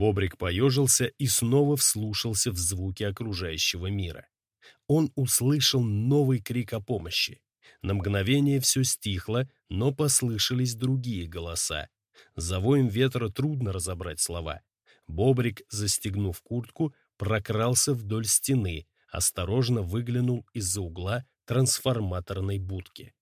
Бобрик поежился и снова вслушался в звуки окружающего мира. Он услышал новый крик о помощи. На мгновение все стихло, но послышались другие голоса. За воем ветра трудно разобрать слова. Бобрик, застегнув куртку, прокрался вдоль стены, осторожно выглянул из-за угла трансформаторной будки.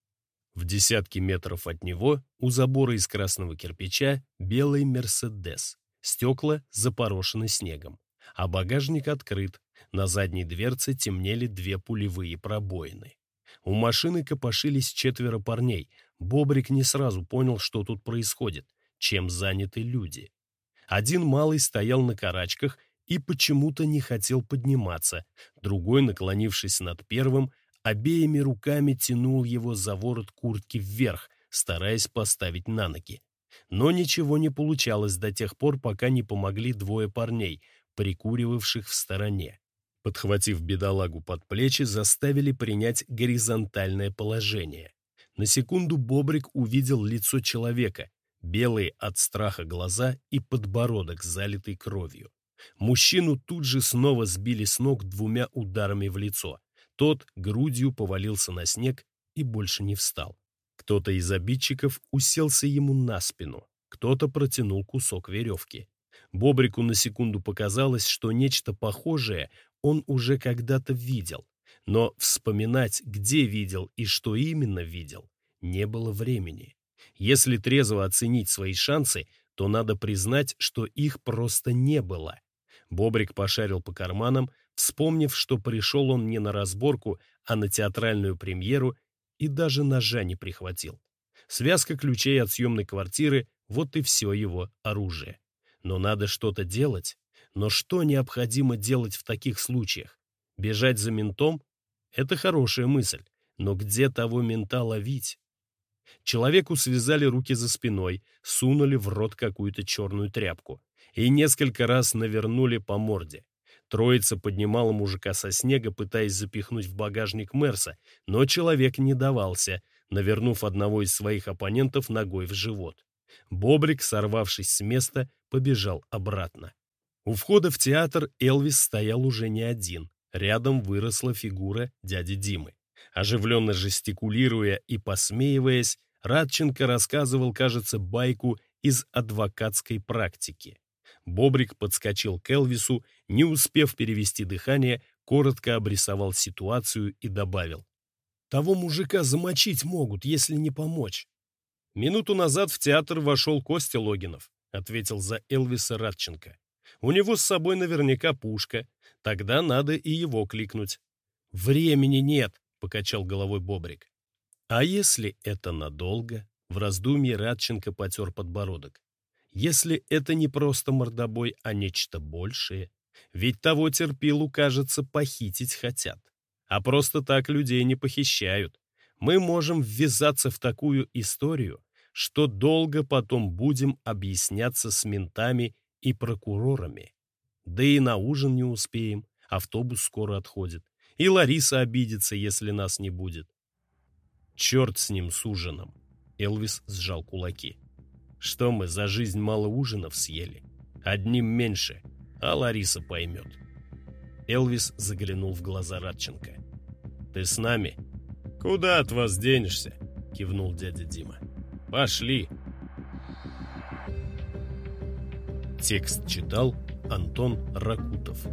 В десятки метров от него, у забора из красного кирпича, белый «Мерседес». Стекла запорошены снегом, а багажник открыт. На задней дверце темнели две пулевые пробоины. У машины копошились четверо парней. Бобрик не сразу понял, что тут происходит, чем заняты люди. Один малый стоял на карачках и почему-то не хотел подниматься, другой, наклонившись над первым, обеими руками тянул его за ворот куртки вверх, стараясь поставить на ноги. Но ничего не получалось до тех пор, пока не помогли двое парней, прикуривавших в стороне. Подхватив бедолагу под плечи, заставили принять горизонтальное положение. На секунду Бобрик увидел лицо человека, белые от страха глаза и подбородок, залитый кровью. Мужчину тут же снова сбили с ног двумя ударами в лицо. Тот грудью повалился на снег и больше не встал. Кто-то из обидчиков уселся ему на спину, кто-то протянул кусок веревки. Бобрику на секунду показалось, что нечто похожее он уже когда-то видел, но вспоминать, где видел и что именно видел, не было времени. Если трезво оценить свои шансы, то надо признать, что их просто не было. Бобрик пошарил по карманам, вспомнив, что пришел он не на разборку, а на театральную премьеру и даже ножа не прихватил. Связка ключей от съемной квартиры — вот и все его оружие. Но надо что-то делать. Но что необходимо делать в таких случаях? Бежать за ментом? Это хорошая мысль. Но где того мента ловить? Человеку связали руки за спиной, сунули в рот какую-то черную тряпку и несколько раз навернули по морде. Троица поднимала мужика со снега, пытаясь запихнуть в багажник Мерса, но человек не давался, навернув одного из своих оппонентов ногой в живот. Бобрик, сорвавшись с места, побежал обратно. У входа в театр Элвис стоял уже не один. Рядом выросла фигура дяди Димы. Оживленно жестикулируя и посмеиваясь, Радченко рассказывал, кажется, байку из адвокатской практики. Бобрик подскочил к Элвису, не успев перевести дыхание, коротко обрисовал ситуацию и добавил. «Того мужика замочить могут, если не помочь». «Минуту назад в театр вошел Костя Логинов», — ответил за Элвиса Радченко. «У него с собой наверняка пушка. Тогда надо и его кликнуть». «Времени нет», — покачал головой Бобрик. «А если это надолго?» — в раздумье Радченко потер подбородок если это не просто мордобой, а нечто большее? Ведь того терпилу, кажется, похитить хотят. А просто так людей не похищают. Мы можем ввязаться в такую историю, что долго потом будем объясняться с ментами и прокурорами. Да и на ужин не успеем, автобус скоро отходит. И Лариса обидится, если нас не будет. Черт с ним, с ужином. Элвис сжал кулаки. Что мы за жизнь мало ужинов съели? Одним меньше, а Лариса поймет. Элвис заглянул в глаза Радченко. «Ты с нами?» «Куда от вас денешься?» — кивнул дядя Дима. «Пошли!» Текст читал Антон Ракутов.